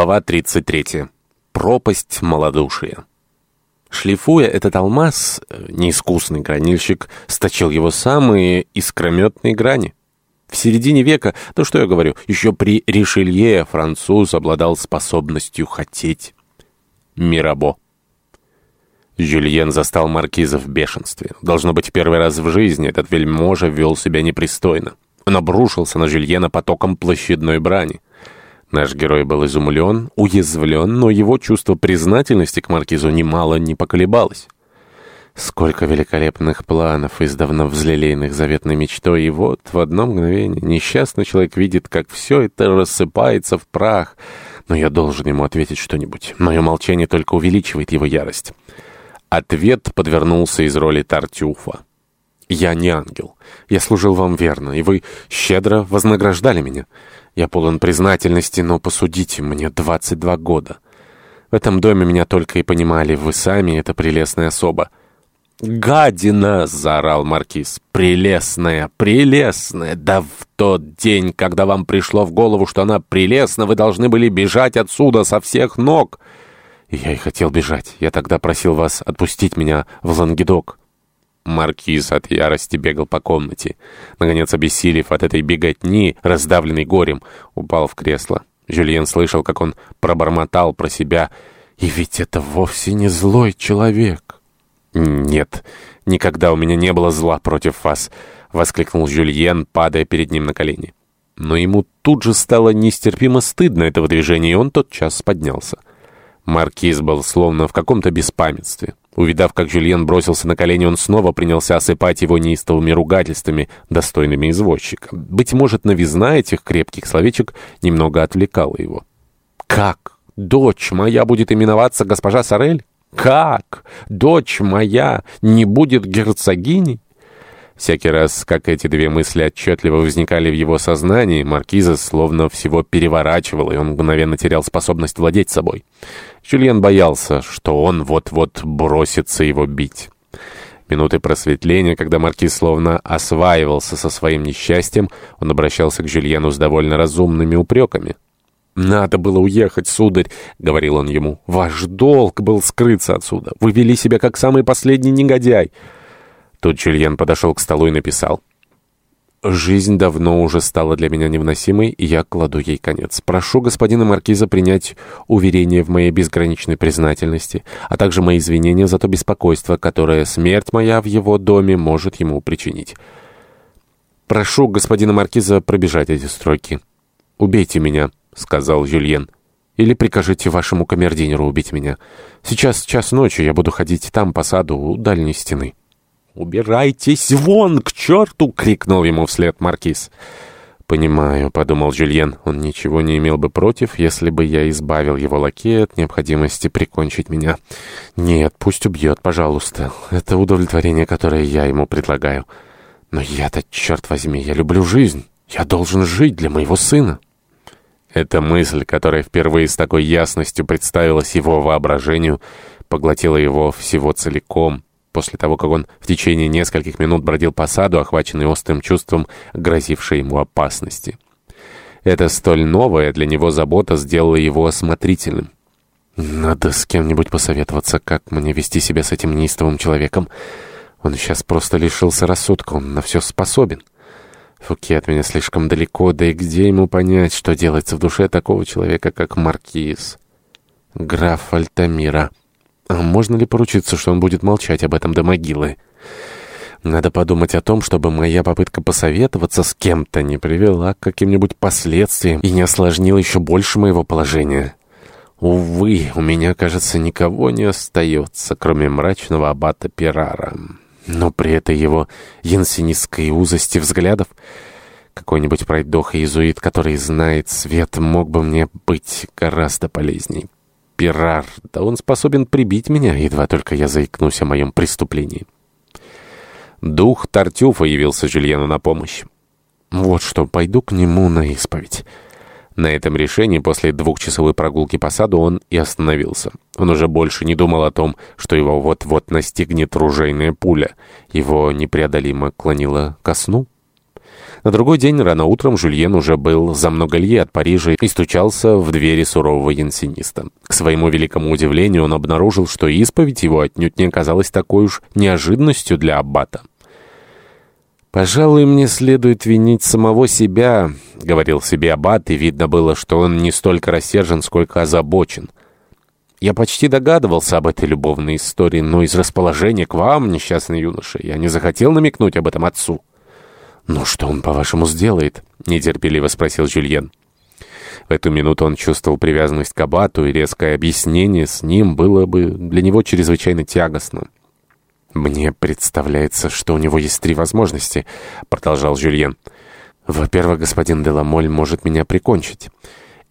Глава 33. Пропасть малодушия. Шлифуя этот алмаз, неискусный гранильщик сточил его самые искрометные грани. В середине века, то что я говорю, еще при Ришелье француз обладал способностью хотеть. Мирабо. Жюльен застал маркиза в бешенстве. Должно быть, первый раз в жизни этот вельможа вел себя непристойно. Он обрушился на Жюльена потоком площадной брани. Наш герой был изумлен, уязвлен, но его чувство признательности к маркизу немало не поколебалось. Сколько великолепных планов, издавна взлелейных заветной мечтой, и вот в одно мгновение несчастный человек видит, как все это рассыпается в прах. Но я должен ему ответить что-нибудь. Мое молчание только увеличивает его ярость. Ответ подвернулся из роли Тартюфа. «Я не ангел. Я служил вам верно, и вы щедро вознаграждали меня. Я полон признательности, но посудите, мне 22 года. В этом доме меня только и понимали вы сами, это прелестная особа». «Гадина!» — заорал маркиз. «Прелестная, прелестная! Да в тот день, когда вам пришло в голову, что она прелестна, вы должны были бежать отсюда со всех ног!» «Я и хотел бежать. Я тогда просил вас отпустить меня в Лангедок». Маркиз от ярости бегал по комнате. Наконец, обессилев от этой беготни, раздавленный горем, упал в кресло. Жюльен слышал, как он пробормотал про себя. «И ведь это вовсе не злой человек». «Нет, никогда у меня не было зла против вас», — воскликнул Жюльен, падая перед ним на колени. Но ему тут же стало нестерпимо стыдно этого движения, и он тотчас поднялся. Маркиз был словно в каком-то беспамятстве. Увидав, как Жюльен бросился на колени, он снова принялся осыпать его неистовыми ругательствами, достойными извозчика. Быть может, новизна этих крепких словечек немного отвлекала его. «Как? Дочь моя будет именоваться госпожа Сорель? Как? Дочь моя не будет герцогиней?» Всякий раз, как эти две мысли отчетливо возникали в его сознании, маркиза словно всего переворачивал, и он мгновенно терял способность владеть собой. Жюльен боялся, что он вот-вот бросится его бить. Минуты просветления, когда маркиз словно осваивался со своим несчастьем, он обращался к Жюльену с довольно разумными упреками. «Надо было уехать, сударь», — говорил он ему. «Ваш долг был скрыться отсюда. Вы вели себя как самый последний негодяй». Тут Жюльен подошел к столу и написал. «Жизнь давно уже стала для меня невыносимой, и я кладу ей конец. Прошу господина Маркиза принять уверение в моей безграничной признательности, а также мои извинения за то беспокойство, которое смерть моя в его доме может ему причинить. Прошу господина Маркиза пробежать эти строки. «Убейте меня», — сказал Жюльен. «Или прикажите вашему камердинеру убить меня. Сейчас час ночи, я буду ходить там по саду у дальней стены». «Убирайтесь вон, к черту!» — крикнул ему вслед маркиз. «Понимаю», — подумал Жюльен, — «он ничего не имел бы против, если бы я избавил его лакея от необходимости прикончить меня. Нет, пусть убьет, пожалуйста. Это удовлетворение, которое я ему предлагаю. Но я-то, черт возьми, я люблю жизнь. Я должен жить для моего сына». Эта мысль, которая впервые с такой ясностью представилась его воображению, поглотила его всего целиком — после того, как он в течение нескольких минут бродил по саду, охваченный острым чувством грозившей ему опасности. Эта столь новая для него забота сделала его осмотрительным. «Надо с кем-нибудь посоветоваться, как мне вести себя с этим неистовым человеком. Он сейчас просто лишился рассудка, он на все способен. Фуке от меня слишком далеко, да и где ему понять, что делается в душе такого человека, как Маркиз? Граф Альтамира». А можно ли поручиться, что он будет молчать об этом до могилы? Надо подумать о том, чтобы моя попытка посоветоваться с кем-то не привела к каким-нибудь последствиям и не осложнила еще больше моего положения. Увы, у меня, кажется, никого не остается, кроме мрачного аббата Пирара. Но при этой его янсенистской узости взглядов какой-нибудь пройдоха-иезуит, который знает свет, мог бы мне быть гораздо полезней. Пирар, да он способен прибить меня, едва только я заикнусь о моем преступлении. Дух Тартюфа явился Жюльену на помощь. Вот что, пойду к нему на исповедь. На этом решении после двухчасовой прогулки по саду он и остановился. Он уже больше не думал о том, что его вот-вот настигнет ружейная пуля. Его непреодолимо клонило ко сну. На другой день рано утром Жюльен уже был за много от Парижа и стучался в двери сурового янсиниста. К своему великому удивлению он обнаружил, что исповедь его отнюдь не оказалась такой уж неожиданностью для аббата. «Пожалуй, мне следует винить самого себя», — говорил себе аббат, и видно было, что он не столько рассержен, сколько озабочен. «Я почти догадывался об этой любовной истории, но из расположения к вам, несчастный юноша, я не захотел намекнуть об этом отцу». «Ну что он, по-вашему, сделает?» — нетерпеливо спросил Жюльен. В эту минуту он чувствовал привязанность к аббату, и резкое объяснение с ним было бы для него чрезвычайно тягостно. «Мне представляется, что у него есть три возможности», — продолжал Жюльен. «Во-первых, господин Деламоль может меня прикончить».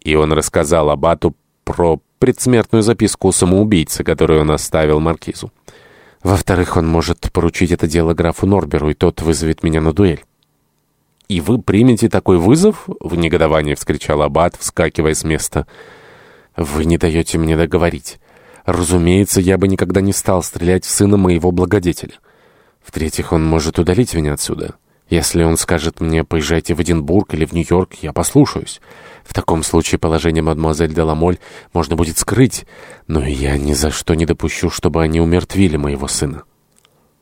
И он рассказал Абату про предсмертную записку самоубийцы, которую он оставил Маркизу. «Во-вторых, он может поручить это дело графу Норберу, и тот вызовет меня на дуэль». «И вы примете такой вызов?» — в негодовании вскричал Аббат, вскакивая с места. «Вы не даете мне договорить». Разумеется, я бы никогда не стал стрелять в сына моего благодетеля. В-третьих, он может удалить меня отсюда. Если он скажет мне «поезжайте в Эдинбург» или в Нью-Йорк, я послушаюсь. В таком случае положение мадемуазель де Ламоль можно будет скрыть, но я ни за что не допущу, чтобы они умертвили моего сына.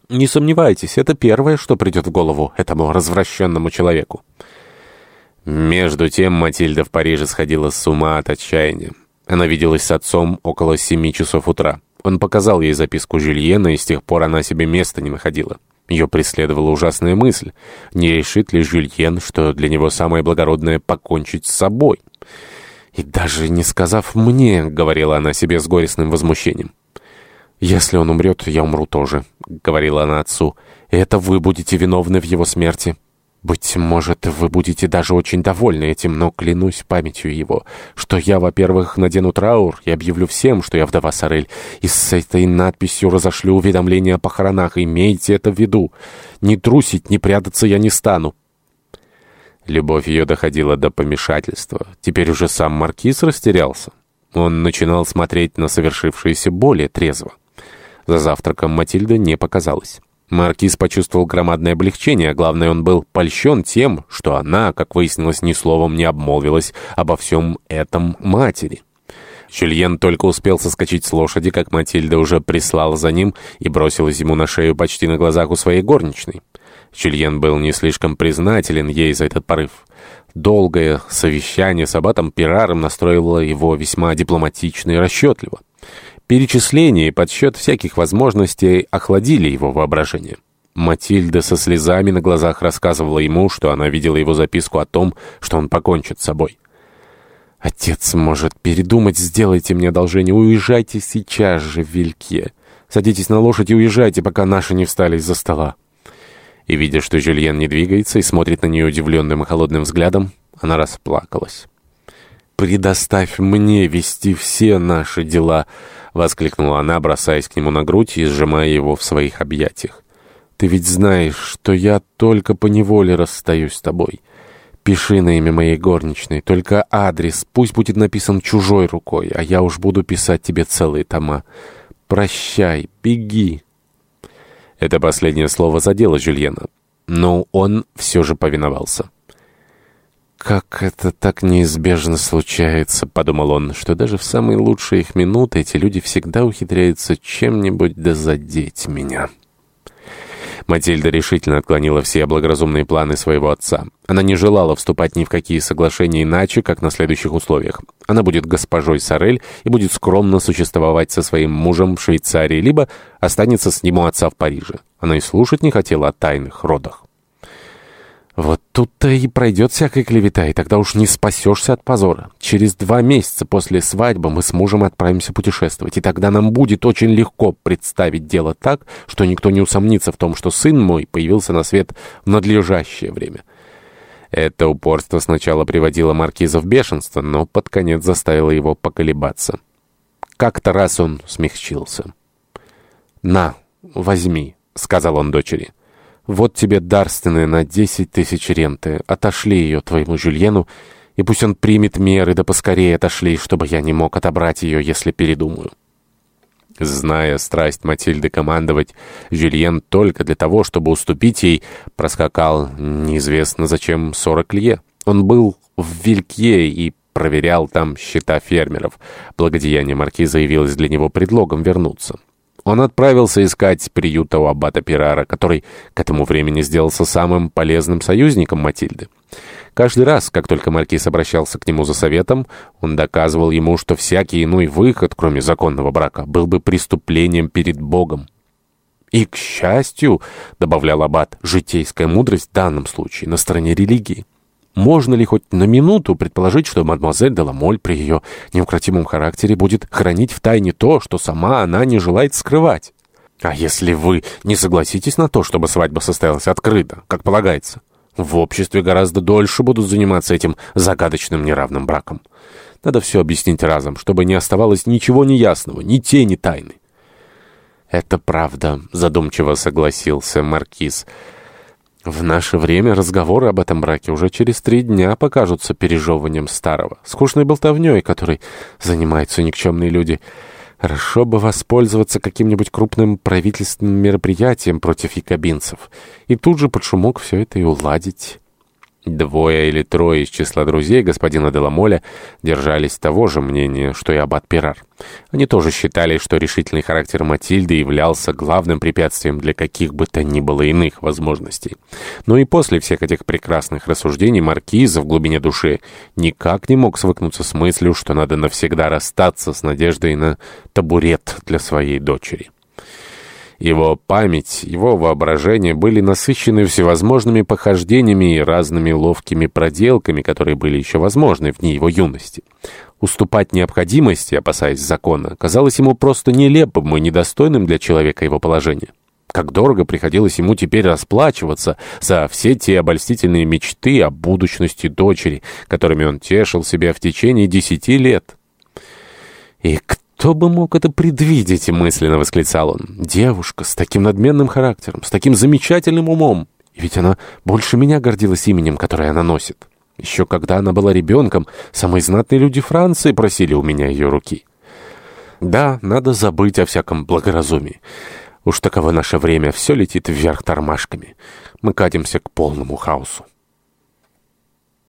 Не сомневайтесь, это первое, что придет в голову этому развращенному человеку. Между тем Матильда в Париже сходила с ума от отчаяния. Она виделась с отцом около семи часов утра. Он показал ей записку Жюльена, и с тех пор она себе места не находила. Ее преследовала ужасная мысль. Не решит ли Жюльен, что для него самое благородное — покончить с собой? «И даже не сказав мне», — говорила она себе с горестным возмущением. «Если он умрет, я умру тоже», — говорила она отцу. «И это вы будете виновны в его смерти». Быть может, вы будете даже очень довольны этим, но клянусь памятью его, что я, во-первых, надену траур и объявлю всем, что я вдова Сорель, и с этой надписью разошлю уведомление о похоронах. Имейте это в виду. Не трусить, не прятаться я не стану. Любовь ее доходила до помешательства. Теперь уже сам маркиз растерялся. Он начинал смотреть на совершившееся более трезво. За завтраком Матильда не показалась. Маркиз почувствовал громадное облегчение, а главное, он был польщен тем, что она, как выяснилось, ни словом не обмолвилась обо всем этом матери. Жюльен только успел соскочить с лошади, как Матильда уже прислала за ним и бросилась ему на шею почти на глазах у своей горничной. Жюльен был не слишком признателен ей за этот порыв. Долгое совещание с аббатом Пираром настроило его весьма дипломатично и расчетливо. Перечисление и подсчет всяких возможностей охладили его воображение. Матильда со слезами на глазах рассказывала ему, что она видела его записку о том, что он покончит с собой. «Отец может передумать, сделайте мне одолжение, уезжайте сейчас же в Вильке. Садитесь на лошадь и уезжайте, пока наши не встали из-за стола». И, видя, что Жюльен не двигается и смотрит на нее удивленным и холодным взглядом, она расплакалась. «Предоставь мне вести все наши дела», — воскликнула она, бросаясь к нему на грудь и сжимая его в своих объятиях. «Ты ведь знаешь, что я только по неволе расстаюсь с тобой. Пиши на имя моей горничной, только адрес, пусть будет написан чужой рукой, а я уж буду писать тебе целые тома. Прощай, беги». Это последнее слово задело Жюльена, но он все же повиновался. «Как это так неизбежно случается», — подумал он, «что даже в самые лучшие их минуты эти люди всегда ухитряются чем-нибудь дозадеть меня». Матильда решительно отклонила все благоразумные планы своего отца. Она не желала вступать ни в какие соглашения иначе, как на следующих условиях. Она будет госпожой Сорель и будет скромно существовать со своим мужем в Швейцарии, либо останется с ним у отца в Париже. Она и слушать не хотела о тайных родах. Вот тут-то и пройдет всякая клевета, и тогда уж не спасешься от позора. Через два месяца после свадьбы мы с мужем отправимся путешествовать, и тогда нам будет очень легко представить дело так, что никто не усомнится в том, что сын мой появился на свет в надлежащее время. Это упорство сначала приводило маркиза в бешенство, но под конец заставило его поколебаться. Как-то раз он смягчился. «На, возьми», — сказал он дочери. Вот тебе дарственная на десять тысяч ренты. Отошли ее твоему Жюльену, и пусть он примет меры, да поскорее отошли, чтобы я не мог отобрать ее, если передумаю». Зная страсть Матильды командовать, Жюльен только для того, чтобы уступить ей, проскакал неизвестно зачем 40 лье. Он был в Вилькье и проверял там счета фермеров. Благодеяние маркиза явилось для него предлогом вернуться. Он отправился искать приюта у аббата Пирара, который к этому времени сделался самым полезным союзником Матильды. Каждый раз, как только маркиз обращался к нему за советом, он доказывал ему, что всякий иной выход, кроме законного брака, был бы преступлением перед Богом. И, к счастью, добавлял аббат, житейская мудрость в данном случае на стороне религии. Можно ли хоть на минуту предположить, что мадемуазель Деламоль при ее неукротимом характере будет хранить в тайне то, что сама она не желает скрывать? А если вы не согласитесь на то, чтобы свадьба состоялась открыто, как полагается? В обществе гораздо дольше будут заниматься этим загадочным неравным браком. Надо все объяснить разом, чтобы не оставалось ничего неясного, ни тени тайны. «Это правда», — задумчиво согласился Маркиз. «В наше время разговоры об этом браке уже через три дня покажутся пережевыванием старого, скучной болтовней, которой занимаются никчемные люди». Хорошо бы воспользоваться каким-нибудь крупным правительственным мероприятием против якобинцев. И тут же под шумок все это и уладить. Двое или трое из числа друзей господина Деламоля держались того же мнения, что и аббат Пирар. Они тоже считали, что решительный характер Матильды являлся главным препятствием для каких бы то ни было иных возможностей. Но и после всех этих прекрасных рассуждений маркиз в глубине души никак не мог свыкнуться с мыслью, что надо навсегда расстаться с надеждой на табурет для своей дочери. Его память, его воображение были насыщены всевозможными похождениями и разными ловкими проделками, которые были еще возможны в дни его юности. Уступать необходимости, опасаясь закона, казалось ему просто нелепым и недостойным для человека его положения. Как дорого приходилось ему теперь расплачиваться за все те обольстительные мечты о будущности дочери, которыми он тешил себя в течение десяти лет. И кто «Кто бы мог это предвидеть?» — мысленно восклицал он. «Девушка с таким надменным характером, с таким замечательным умом. И ведь она больше меня гордилась именем, которое она носит. Еще когда она была ребенком, самые знатные люди Франции просили у меня ее руки. Да, надо забыть о всяком благоразумии. Уж таково наше время, все летит вверх тормашками. Мы катимся к полному хаосу».